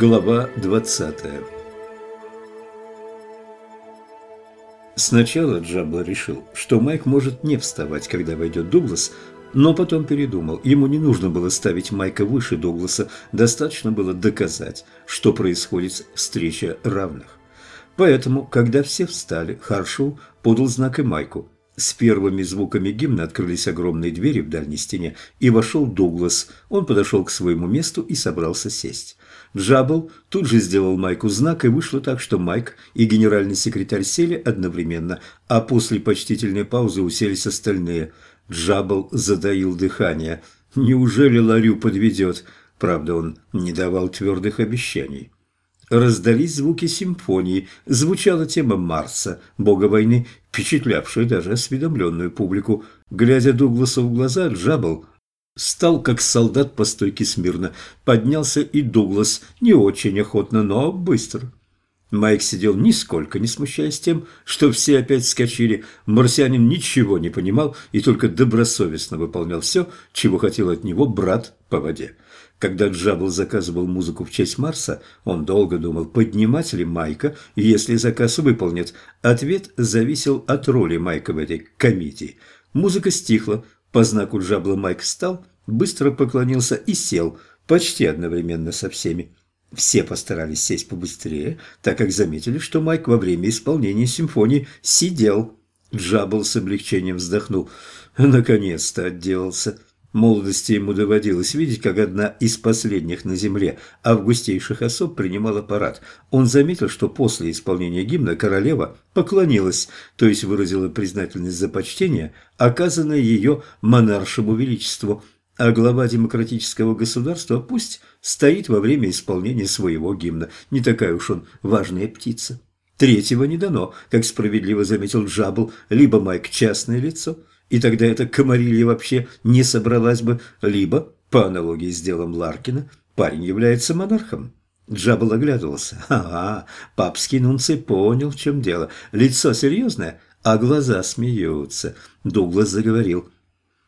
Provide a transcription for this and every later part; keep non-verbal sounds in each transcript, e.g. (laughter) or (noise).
Глава 20 Сначала Джабла решил, что Майк может не вставать, когда войдет Дуглас, но потом передумал. Ему не нужно было ставить Майка выше Дугласа, достаточно было доказать, что происходит встреча равных. Поэтому, когда все встали, Харшоу подал знак и Майку. С первыми звуками гимна открылись огромные двери в дальней стене, и вошел Дуглас. Он подошел к своему месту и собрался сесть. Джабл тут же сделал Майку знак, и вышло так, что Майк и генеральный секретарь сели одновременно, а после почтительной паузы уселись остальные – Джабл затаил дыхание. Неужели Ларю подведет? Правда, он не давал твердых обещаний. Раздались звуки симфонии, звучала тема Марса, бога войны, впечатлявшая даже осведомленную публику. Глядя Дугласу в глаза, Джабл стал как солдат по стойке смирно. Поднялся и Дуглас, не очень охотно, но быстро. Майк сидел нисколько не смущаясь тем, что все опять вскочили. Марсианин ничего не понимал и только добросовестно выполнял все, чего хотел от него брат по воде. Когда Джабл заказывал музыку в честь Марса, он долго думал, поднимать ли Майка, если заказ выполнит. Ответ зависел от роли Майка в этой комедии. Музыка стихла, по знаку Джабла Майк встал, быстро поклонился и сел, почти одновременно со всеми. Все постарались сесть побыстрее, так как заметили, что Майк во время исполнения симфонии сидел. Джабл с облегчением вздохнул. Наконец-то отделался. Молодости ему доводилось видеть, как одна из последних на земле августейших особ принимала парад. Он заметил, что после исполнения гимна королева поклонилась, то есть выразила признательность за почтение, оказанное ее монаршему величеству – а глава демократического государства пусть стоит во время исполнения своего гимна. Не такая уж он важная птица. Третьего не дано, как справедливо заметил Джабл, либо Майк частное лицо, и тогда эта комарилья вообще не собралась бы, либо, по аналогии с делом Ларкина, парень является монархом. Джабл оглядывался. Ага, папский нунций понял, в чем дело. Лицо серьезное, а глаза смеются. Дуглас заговорил.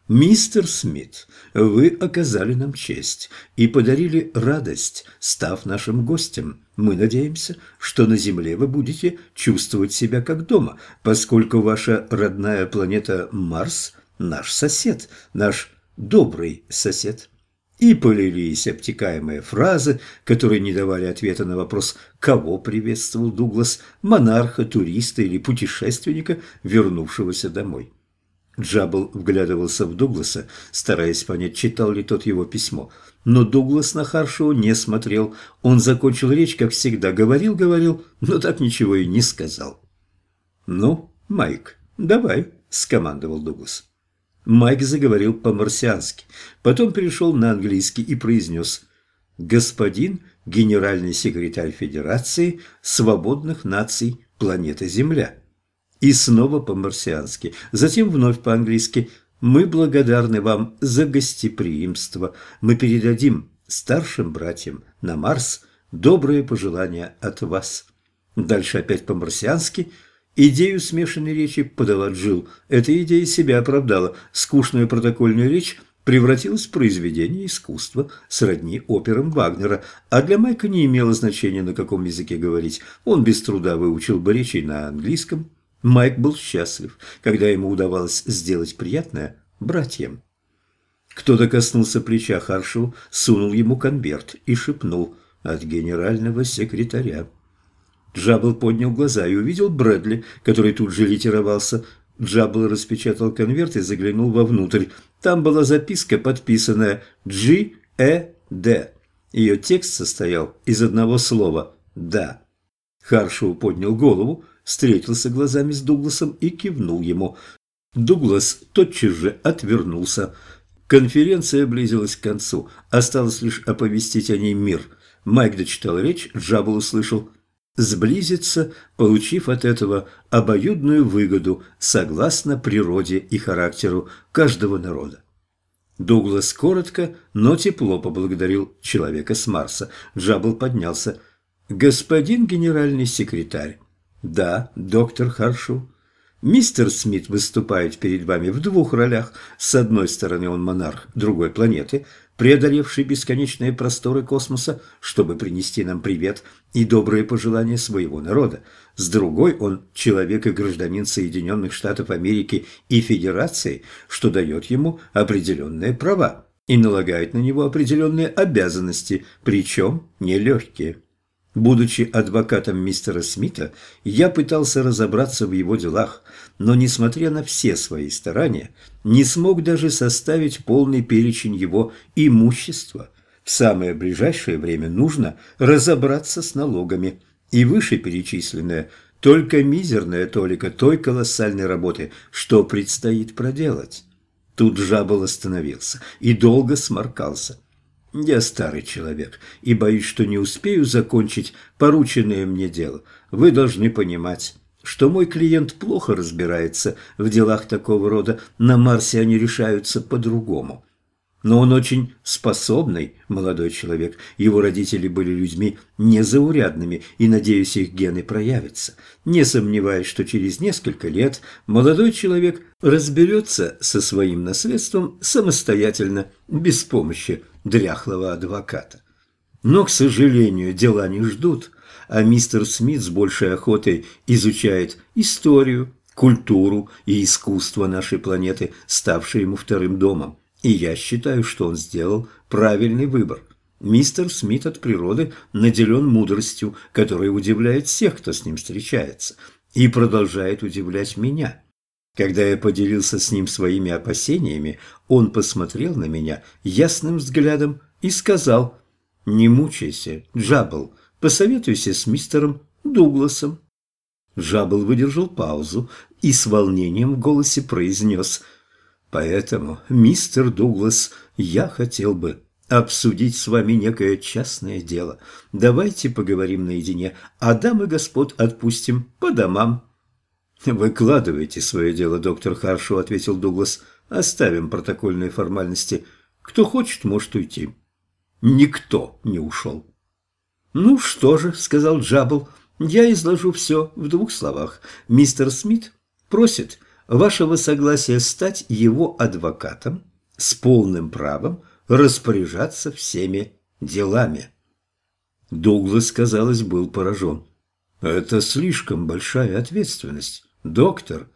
«Мистер Смит, вы оказали нам честь и подарили радость, став нашим гостем. Мы надеемся, что на Земле вы будете чувствовать себя как дома, поскольку ваша родная планета Марс – наш сосед, наш добрый сосед». И полились обтекаемые фразы, которые не давали ответа на вопрос, кого приветствовал Дуглас – монарха, туриста или путешественника, вернувшегося домой. Джабл вглядывался в Дугласа, стараясь понять, читал ли тот его письмо. Но Дуглас на Харшоу не смотрел. Он закончил речь, как всегда, говорил-говорил, но так ничего и не сказал. «Ну, Майк, давай», – скомандовал Дуглас. Майк заговорил по-марсиански, потом перешел на английский и произнес «Господин генеральный секретарь Федерации свободных наций планеты Земля». И снова по-марсиански, затем вновь по-английски. «Мы благодарны вам за гостеприимство. Мы передадим старшим братьям на Марс добрые пожелания от вас». Дальше опять по-марсиански. Идею смешанной речи подала Джил. Эта идея себя оправдала. Скучная протокольная речь превратилась в произведение искусства сродни операм Вагнера, а для Майка не имело значения, на каком языке говорить. Он без труда выучил бы речи на английском, Майк был счастлив, когда ему удавалось сделать приятное братьям. Кто-то коснулся плеча Харшу, сунул ему конверт и шепнул «От генерального секретаря». Джабл поднял глаза и увидел Брэдли, который тут же литировался. Джабл распечатал конверт и заглянул вовнутрь. Там была записка, подписанная «G. E. D». Ее текст состоял из одного слова «Да». Харшоу поднял голову, встретился глазами с Дугласом и кивнул ему. Дуглас тотчас же отвернулся. Конференция близилась к концу. Осталось лишь оповестить о ней мир. Майк дочитал речь, Джабл услышал «сблизиться, получив от этого обоюдную выгоду согласно природе и характеру каждого народа». Дуглас коротко, но тепло поблагодарил человека с Марса. Джабл поднялся. «Господин генеральный секретарь, «Да, доктор Харшу». Мистер Смит выступает перед вами в двух ролях. С одной стороны, он монарх другой планеты, преодолевший бесконечные просторы космоса, чтобы принести нам привет и добрые пожелания своего народа. С другой, он человек и гражданин Соединенных Штатов Америки и Федерации, что дает ему определенные права и налагает на него определенные обязанности, причем нелегкие. Будучи адвокатом мистера Смита, я пытался разобраться в его делах, но, несмотря на все свои старания, не смог даже составить полный перечень его имущества. В самое ближайшее время нужно разобраться с налогами, и вышеперечисленное только мизерная толика той колоссальной работы, что предстоит проделать. Тут жабл остановился и долго сморкался. Я старый человек и боюсь, что не успею закончить порученное мне дело. Вы должны понимать, что мой клиент плохо разбирается в делах такого рода, на Марсе они решаются по-другому. Но он очень способный молодой человек. Его родители были людьми незаурядными, и, надеюсь, их гены проявятся. Не сомневаюсь, что через несколько лет молодой человек разберется со своим наследством самостоятельно, без помощи дряхлого адвоката. Но, к сожалению, дела не ждут, а мистер Смит с большей охотой изучает историю, культуру и искусство нашей планеты, ставшие ему вторым домом. И я считаю, что он сделал правильный выбор. Мистер Смит от природы наделен мудростью, которая удивляет всех, кто с ним встречается, и продолжает удивлять меня. Когда я поделился с ним своими опасениями, он посмотрел на меня ясным взглядом и сказал «Не мучайся, Джабл, посоветуйся с мистером Дугласом». Джабл выдержал паузу и с волнением в голосе произнес «Поэтому, мистер Дуглас, я хотел бы обсудить с вами некое частное дело. Давайте поговорим наедине, а дамы господ отпустим по домам». «Выкладывайте свое дело, доктор Харшоу», — ответил Дуглас. «Оставим протокольные формальности. Кто хочет, может уйти». Никто не ушел. «Ну что же», — сказал Джабл, — «я изложу все в двух словах. Мистер Смит просит вашего согласия стать его адвокатом с полным правом распоряжаться всеми делами». Дуглас, казалось, был поражен. «Это слишком большая ответственность. «Доктор?»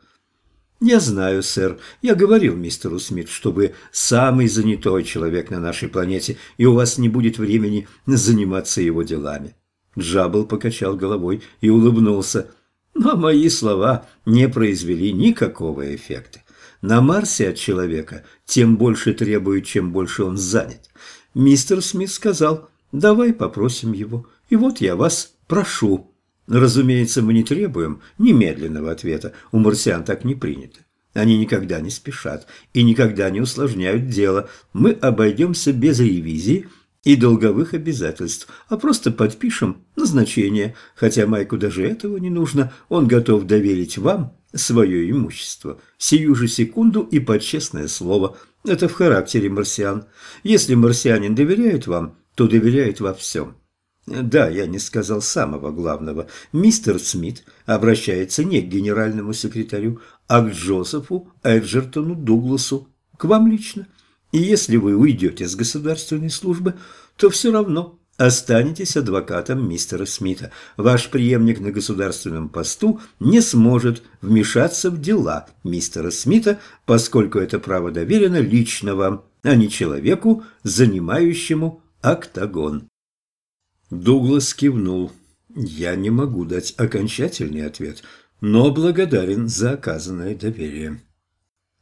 «Я знаю, сэр. Я говорил мистеру Смит, что вы самый занятой человек на нашей планете, и у вас не будет времени заниматься его делами». Джабл покачал головой и улыбнулся. Но мои слова не произвели никакого эффекта. На Марсе от человека тем больше требует, чем больше он занят. Мистер Смит сказал, давай попросим его, и вот я вас прошу. Разумеется, мы не требуем немедленного ответа, у марсиан так не принято. Они никогда не спешат и никогда не усложняют дело. Мы обойдемся без ревизии и долговых обязательств, а просто подпишем назначение, хотя Майку даже этого не нужно, он готов доверить вам свое имущество, сию же секунду и под честное слово. Это в характере марсиан. Если марсианин доверяет вам, то доверяет во всем. Да, я не сказал самого главного. Мистер Смит обращается не к генеральному секретарю, а к Джозефу Эджертону Дугласу, к вам лично. И если вы уйдете с государственной службы, то все равно останетесь адвокатом мистера Смита. Ваш преемник на государственном посту не сможет вмешаться в дела мистера Смита, поскольку это право доверено лично вам, а не человеку, занимающему октагон. Дуглас кивнул. «Я не могу дать окончательный ответ, но благодарен за оказанное доверие».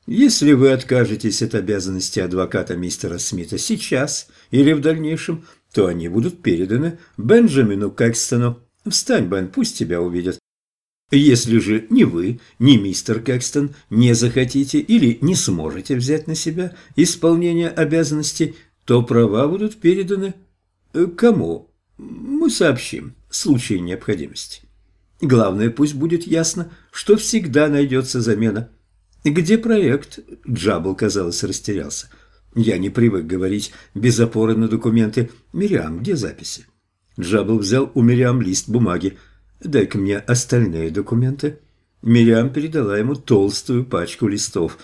«Если вы откажетесь от обязанности адвоката мистера Смита сейчас или в дальнейшем, то они будут переданы Бенджамину Кэкстону. Встань, Бен, пусть тебя увидят. Если же ни вы, ни мистер Кэкстон не захотите или не сможете взять на себя исполнение обязанностей, то права будут переданы э, кому? Мы сообщим в случае необходимости. Главное, пусть будет ясно, что всегда найдется замена. Где проект? Джабл, казалось, растерялся. Я не привык говорить без опоры на документы. Мириам, где записи? Джабл взял у Мириам лист бумаги. Дай-ка мне остальные документы. Мириам передала ему толстую пачку листов.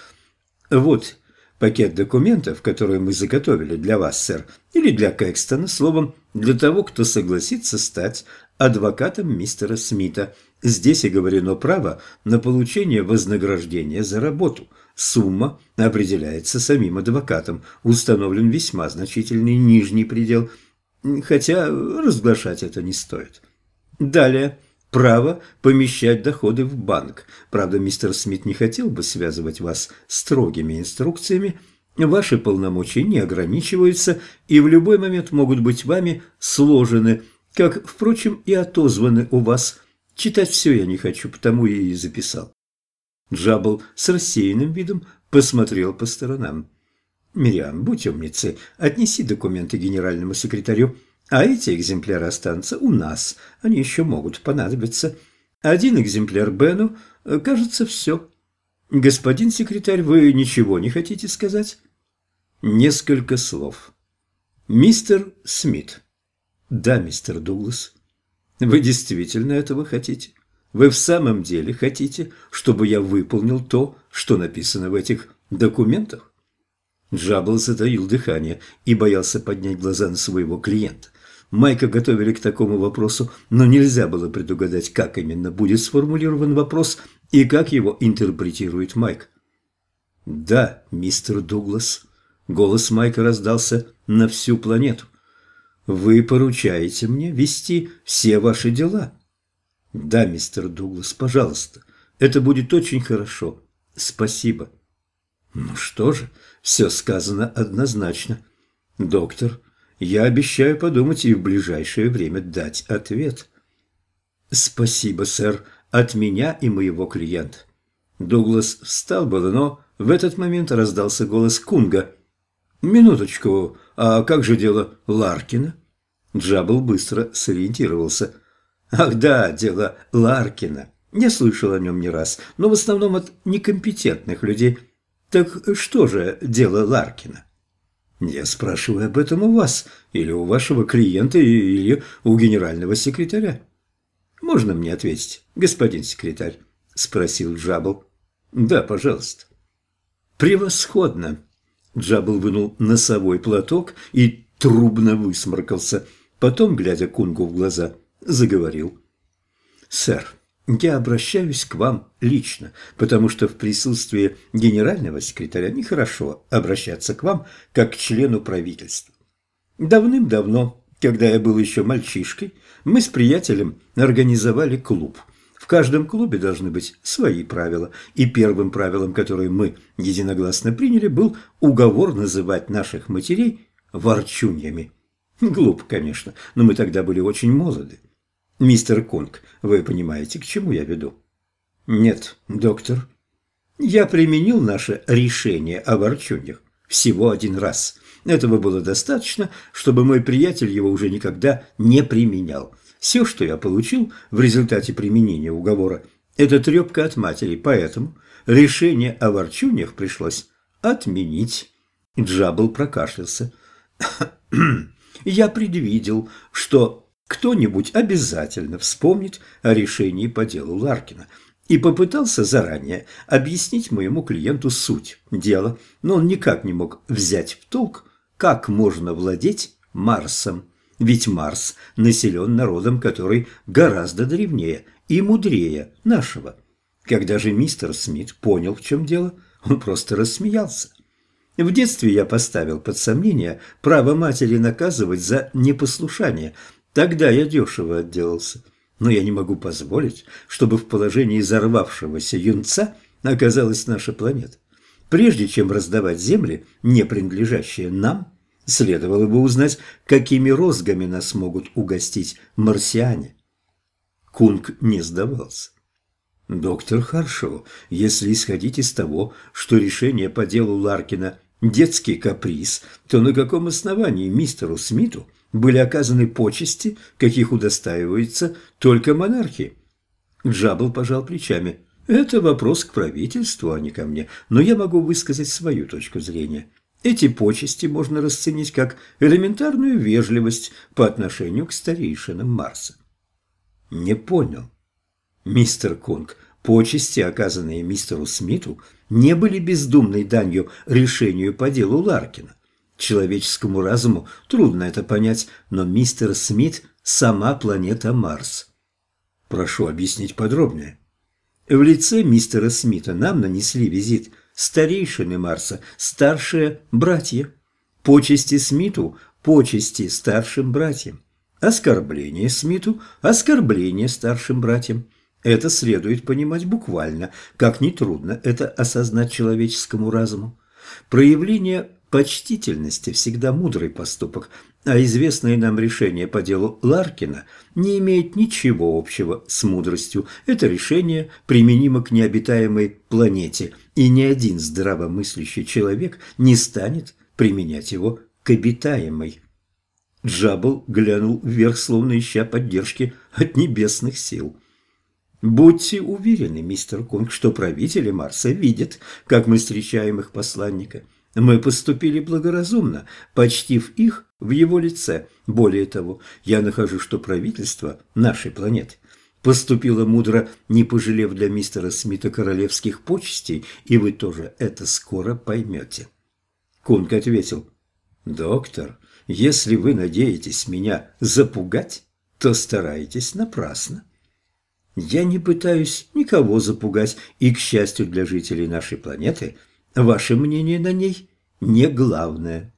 «Вот пакет документов, которые мы заготовили для вас, сэр, или для Кэкстона, словом, для того, кто согласится стать адвокатом мистера Смита. Здесь оговорено право на получение вознаграждения за работу. Сумма определяется самим адвокатом. Установлен весьма значительный нижний предел, хотя разглашать это не стоит. Далее. Право помещать доходы в банк. Правда, мистер Смит не хотел бы связывать вас строгими инструкциями. Ваши полномочия не ограничиваются и в любой момент могут быть вами сложены – как, впрочем, и отозваны у вас. Читать все я не хочу, потому и записал. Джабл с рассеянным видом посмотрел по сторонам. «Мириам, будь умницей, отнеси документы генеральному секретарю, а эти экземпляры останутся у нас, они еще могут понадобиться. Один экземпляр Бену, кажется, все. Господин секретарь, вы ничего не хотите сказать?» Несколько слов. «Мистер Смит». Да, мистер Дуглас. Вы действительно этого хотите? Вы в самом деле хотите, чтобы я выполнил то, что написано в этих документах? Джаббл затаил дыхание и боялся поднять глаза на своего клиента. Майка готовили к такому вопросу, но нельзя было предугадать, как именно будет сформулирован вопрос и как его интерпретирует Майк. «Да, мистер Дуглас», — голос Майка раздался на всю планету. Вы поручаете мне вести все ваши дела? Да, мистер Дуглас, пожалуйста. Это будет очень хорошо. Спасибо. Ну что же, все сказано однозначно. Доктор, я обещаю подумать и в ближайшее время дать ответ. Спасибо, сэр, от меня и моего клиента. Дуглас встал было, но в этот момент раздался голос Кунга. «Минуточку, а как же дело Ларкина?» Джабл быстро сориентировался. «Ах да, дело Ларкина. Я слышал о нем не раз, но в основном от некомпетентных людей. Так что же дело Ларкина?» «Я спрашиваю об этом у вас, или у вашего клиента, или у генерального секретаря». «Можно мне ответить, господин секретарь?» – спросил Джабл. «Да, пожалуйста». «Превосходно!» Джабл вынул носовой платок и трубно высморкался – Потом, глядя Кунгу в глаза, заговорил. «Сэр, я обращаюсь к вам лично, потому что в присутствии генерального секретаря нехорошо обращаться к вам как к члену правительства. Давным-давно, когда я был еще мальчишкой, мы с приятелем организовали клуб. Каждом клубе должны быть свои правила, и первым правилом, которое мы единогласно приняли, был уговор называть наших матерей ворчуньями. Глупо, конечно, но мы тогда были очень молоды. Мистер Кунг, вы понимаете, к чему я веду? Нет, доктор. Я применил наше решение о ворчуньях всего один раз. Этого было достаточно, чтобы мой приятель его уже никогда не применял. Все, что я получил в результате применения уговора, это трепка от матери, поэтому решение о ворчуньях пришлось отменить. Джабл прокашлялся. (coughs) я предвидел, что кто-нибудь обязательно вспомнит о решении по делу Ларкина и попытался заранее объяснить моему клиенту суть дела, но он никак не мог взять в толк, как можно владеть Марсом. Ведь Марс населен народом, который гораздо древнее и мудрее нашего. Когда же мистер Смит понял, в чем дело, он просто рассмеялся. В детстве я поставил под сомнение право матери наказывать за непослушание. Тогда я дешево отделался. Но я не могу позволить, чтобы в положении взорвавшегося юнца оказалась наша планета. Прежде чем раздавать земли, не принадлежащие нам, следовало бы узнать, какими розгами нас могут угостить марсиане. Кунг не сдавался. Доктор Харшоу, если исходить из того, что решение по делу Ларкина детский каприз, то на каком основании мистеру Смиту были оказаны почести, каких удостаиваются только монархи? Джабл пожал плечами. Это вопрос к правительству, а не ко мне, но я могу высказать свою точку зрения. Эти почести можно расценить как элементарную вежливость по отношению к старейшинам Марса. Не понял. Мистер Кунг, почести, оказанные мистеру Смиту, не были бездумной данью решению по делу Ларкина. Человеческому разуму трудно это понять, но мистер Смит – сама планета Марс. Прошу объяснить подробнее. В лице мистера Смита нам нанесли визит старейшины Марса, старшие братья. Почести Смиту – почести старшим братьям. Оскорбление Смиту – оскорбление старшим братьям. Это следует понимать буквально, как нетрудно это осознать человеческому разуму. Проявление почтительности всегда мудрый поступок, а известное нам решение по делу Ларкина не имеет ничего общего с мудростью. Это решение применимо к необитаемой планете, и ни один здравомыслящий человек не станет применять его к обитаемой. Джабл глянул вверх, словно ища поддержки от небесных сил. «Будьте уверены, мистер Кунг, что правители Марса видят, как мы встречаем их посланника». Мы поступили благоразумно, почтив их в его лице. Более того, я нахожу, что правительство нашей планеты поступило мудро, не пожалев для мистера Смита королевских почестей, и вы тоже это скоро поймете. Кунг ответил, «Доктор, если вы надеетесь меня запугать, то стараетесь напрасно. Я не пытаюсь никого запугать, и, к счастью для жителей нашей планеты – Ваше мнение на ней не главное.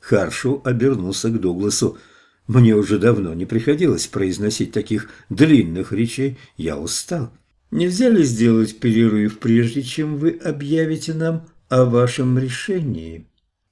Харшу обернулся к Дугласу. Мне уже давно не приходилось произносить таких длинных речей. Я устал. Нельзя ли сделать перерыв, прежде чем вы объявите нам о вашем решении?»